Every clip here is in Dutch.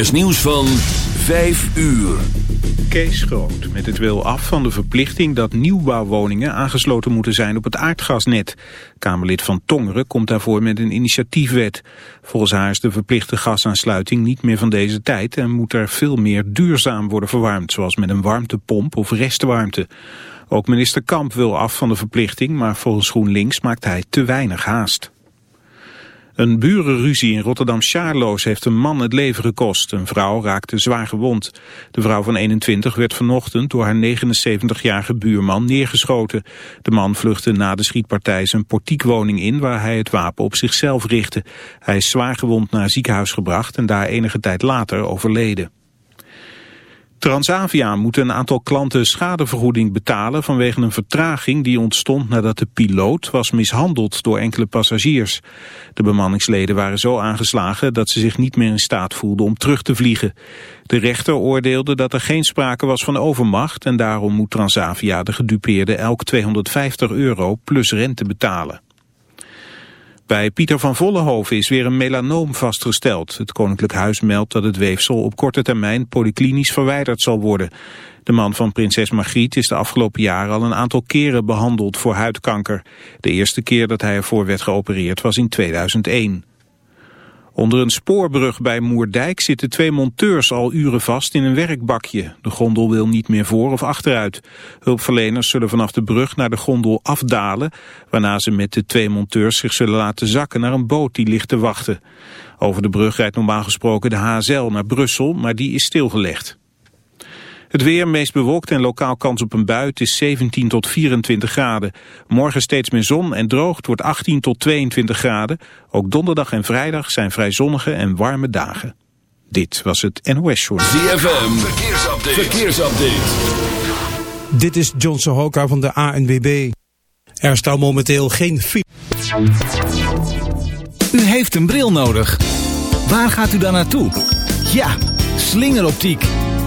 is nieuws van 5 uur. Kees Groot met het wil af van de verplichting dat nieuwbouwwoningen aangesloten moeten zijn op het aardgasnet. Kamerlid van Tongeren komt daarvoor met een initiatiefwet. Volgens haar is de verplichte gasaansluiting niet meer van deze tijd en moet er veel meer duurzaam worden verwarmd, zoals met een warmtepomp of restwarmte. Ook minister Kamp wil af van de verplichting, maar volgens GroenLinks maakt hij te weinig haast. Een burenruzie in Rotterdam-Charloes heeft een man het leven gekost. Een vrouw raakte zwaar gewond. De vrouw van 21 werd vanochtend door haar 79-jarige buurman neergeschoten. De man vluchtte na de schietpartij zijn portiekwoning in... waar hij het wapen op zichzelf richtte. Hij is zwaar gewond naar ziekenhuis gebracht... en daar enige tijd later overleden. Transavia moet een aantal klanten schadevergoeding betalen vanwege een vertraging die ontstond nadat de piloot was mishandeld door enkele passagiers. De bemanningsleden waren zo aangeslagen dat ze zich niet meer in staat voelden om terug te vliegen. De rechter oordeelde dat er geen sprake was van overmacht en daarom moet Transavia de gedupeerde elk 250 euro plus rente betalen. Bij Pieter van Vollenhoven is weer een melanoom vastgesteld. Het Koninklijk Huis meldt dat het weefsel op korte termijn polyklinisch verwijderd zal worden. De man van prinses Margriet is de afgelopen jaren al een aantal keren behandeld voor huidkanker. De eerste keer dat hij ervoor werd geopereerd was in 2001. Onder een spoorbrug bij Moerdijk zitten twee monteurs al uren vast in een werkbakje. De gondel wil niet meer voor of achteruit. Hulpverleners zullen vanaf de brug naar de gondel afdalen... waarna ze met de twee monteurs zich zullen laten zakken naar een boot die ligt te wachten. Over de brug rijdt normaal gesproken de HSL naar Brussel, maar die is stilgelegd. Het weer meest bewolkt en lokaal kans op een bui. Het is 17 tot 24 graden. Morgen steeds meer zon en droog. Het wordt 18 tot 22 graden. Ook donderdag en vrijdag zijn vrij zonnige en warme dagen. Dit was het NOS Short. ZFM, verkeersupdate. verkeersupdate. Dit is John Sohoka van de ANWB. Er staat momenteel geen file. U heeft een bril nodig. Waar gaat u dan naartoe? Ja, slingeroptiek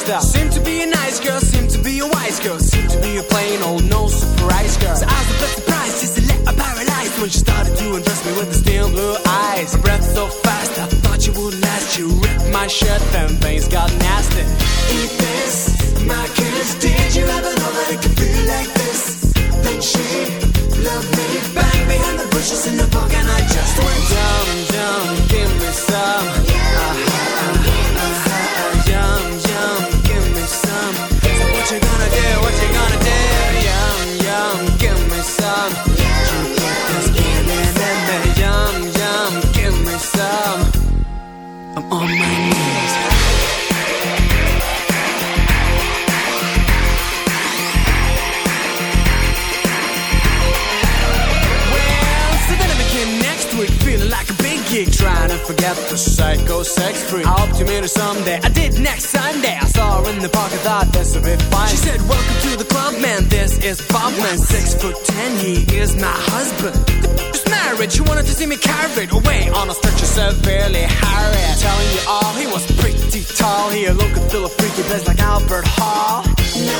Seemed to be a nice girl, seem to be a wise girl, seem to be a plain old no surprise girl. So I was a bit surprised, just a little paralyzed when she started to undress me with the steel blue eyes. Her breath so fast, I thought you would last. You ripped my shirt, then things got nasty. Eat this, my kiss. Did you ever the psycho sex freak. I hope to meet her someday. I did next Sunday. I saw her in the park, I thought this would be fine. She said, Welcome to the club, man. This is Bob, man. Six foot ten, he is my husband. Just married, she wanted to see me carried away on a stretcher severely harried. Telling you all, he was pretty tall. He looked and feel a freaky place like Albert Hall. No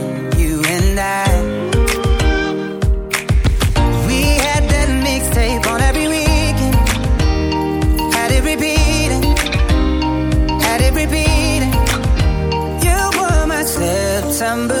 December.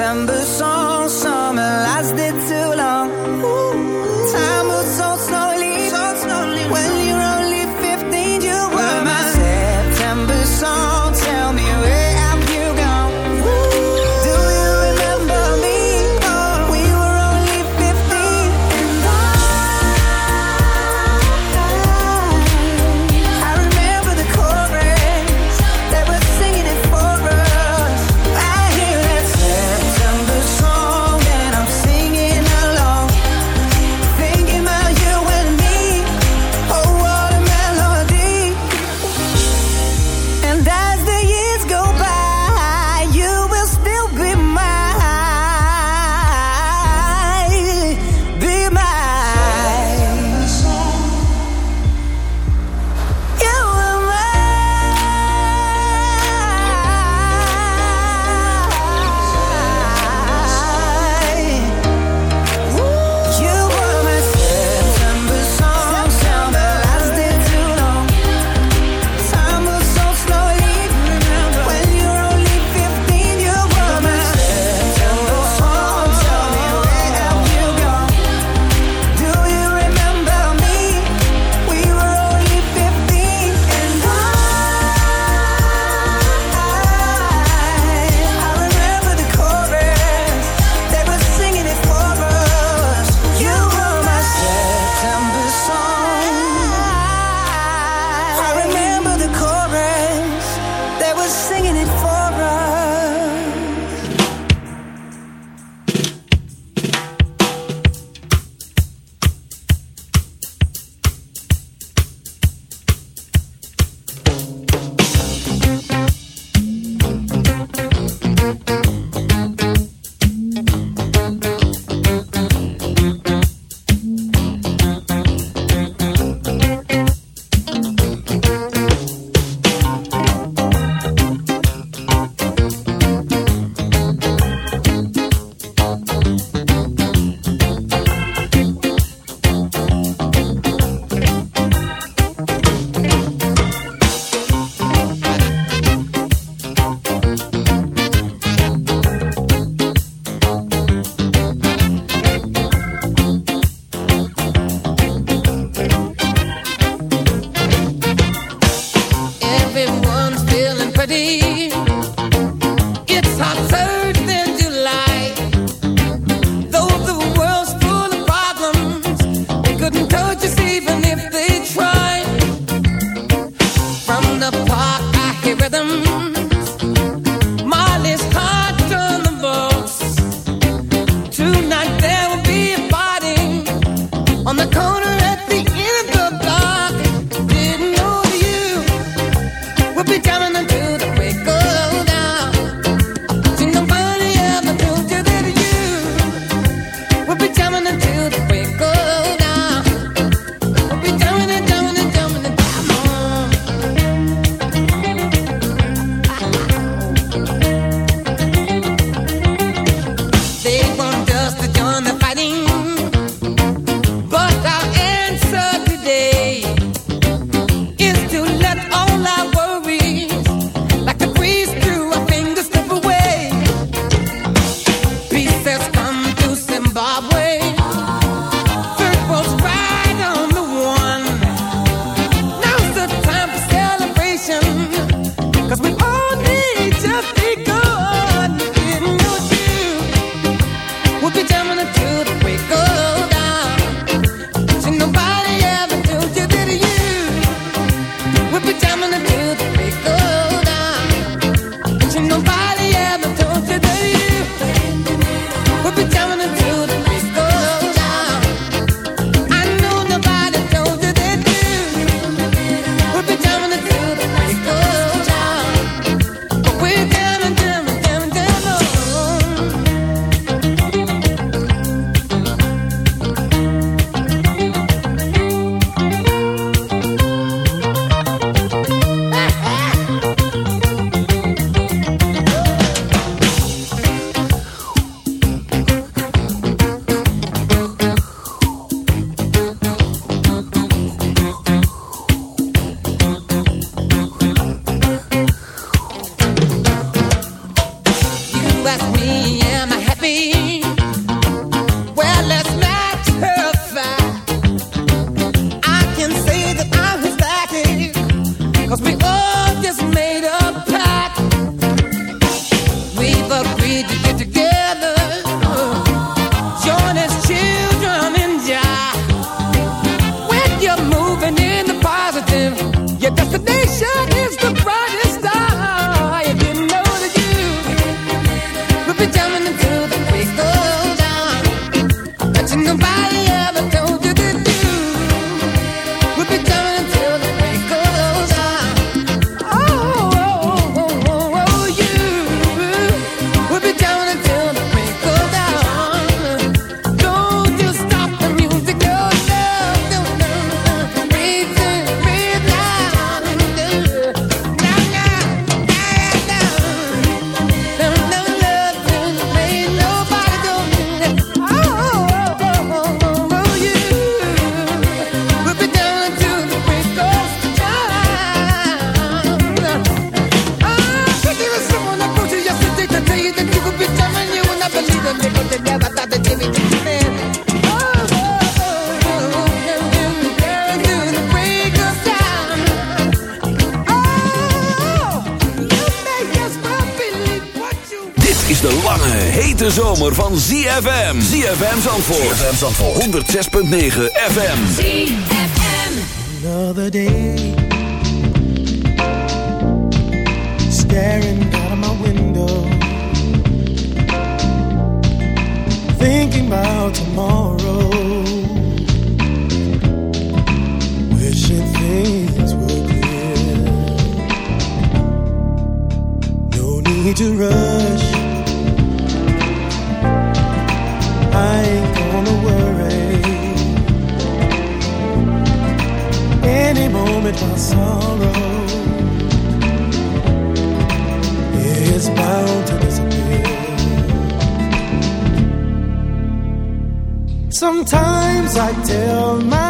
December song. 9. sorrow bound to disappear. Sometimes I tell my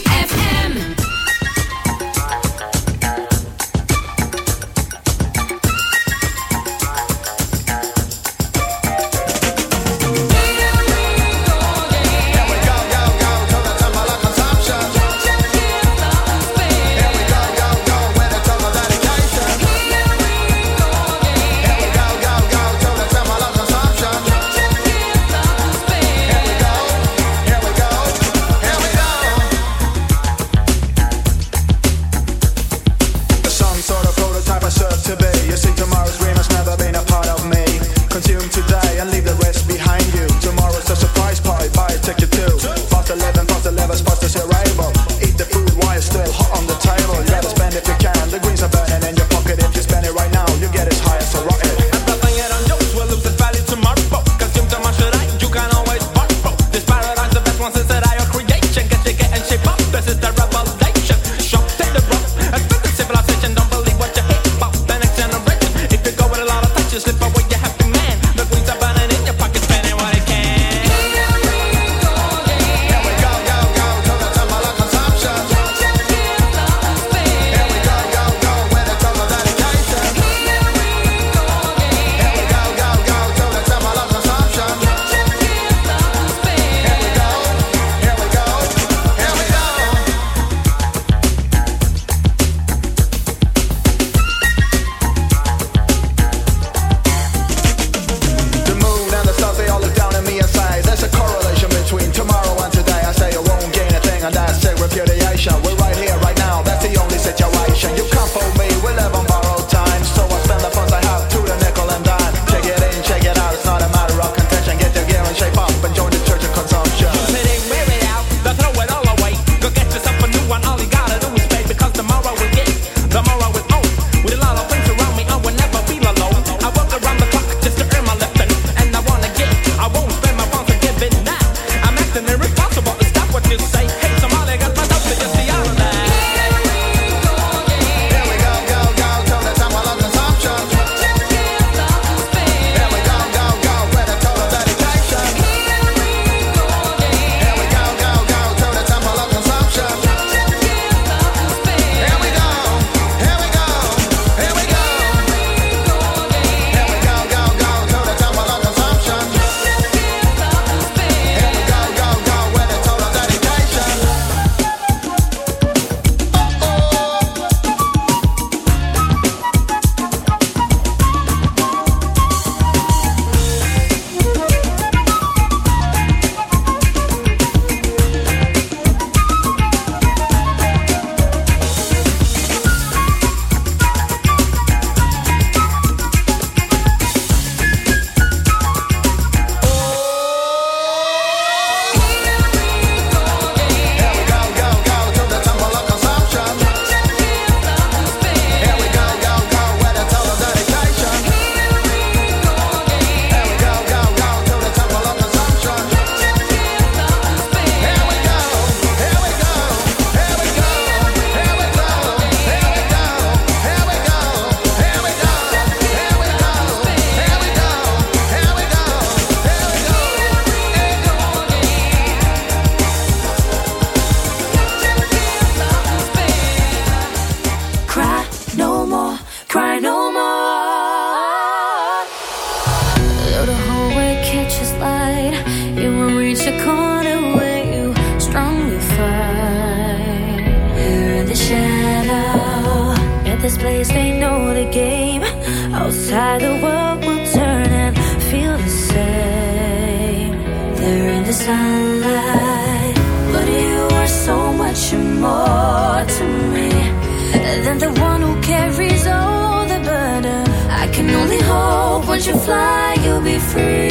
once you fly, you'll be free.